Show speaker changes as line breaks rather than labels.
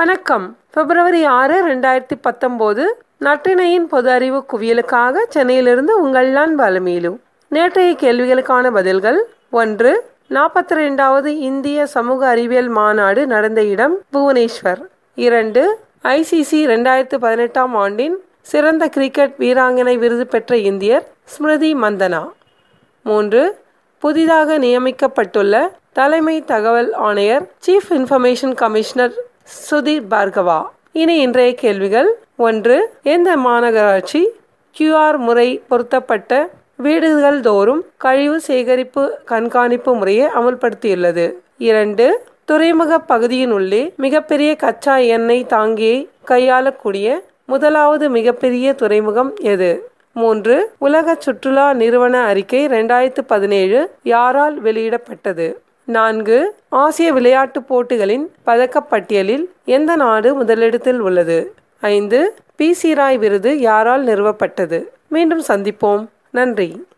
வணக்கம். பிப்ரவரி ஆறு ரெண்டாயிரத்தி பத்தொம்போது நற்றினையின் பொது அறிவு குவியலுக்காக சென்னையிலிருந்து உங்கள் நான் பலமீலு நேற்றைய கேள்விகளுக்கான பதில்கள் ஒன்று நாற்பத்தி ரெண்டாவது இந்திய சமூக அறிவியல் மாநாடு நடந்த இடம் புவனேஸ்வர். இரண்டு ஐசிசி ரெண்டாயிரத்து பதினெட்டாம் ஆண்டின் சிறந்த கிரிக்கெட் வீராங்கனை விருது பெற்ற இந்தியர் ஸ்மிருதி மந்தனா. மூன்று புதிதாக நியமிக்கப்பட்டுள்ள தலைமை தகவல் ஆணையர் chief information commissioner Sudhir Bhargava. இனி இன்றைய கேள்விகள். ஒன்று எந்த மாநகராட்சி கியூஆர் முறை பொருத்தப்பட்ட வீடுகள் தோறும் கழிவு சேகரிப்பு கண்காணிப்பு முறையை அமல்படுத்தியுள்ளது? இரண்டு துறைமுக பகுதியின் உள்ளே மிகப்பெரிய கச்சா எண்ணெய் தாங்கியை கையாளக்கூடிய முதலாவது மிகப்பெரிய துறைமுகம் எது? மூன்று உலக சுற்றுலா நிறுவன அறிக்கை ரெண்டாயிரத்து பதினேழு யாரால் வெளியிடப்பட்டது? நான்கு ஆசிய விளையாட்டுப் போட்டிகளின் பதக்கப்பட்டியலில் எந்த நாடு முதலிடத்தில் உள்ளது? ஐந்து பி. சி. ராய் விருது யாரால் நிறுவப்பட்டது? மீண்டும் சந்திப்போம். நன்றி.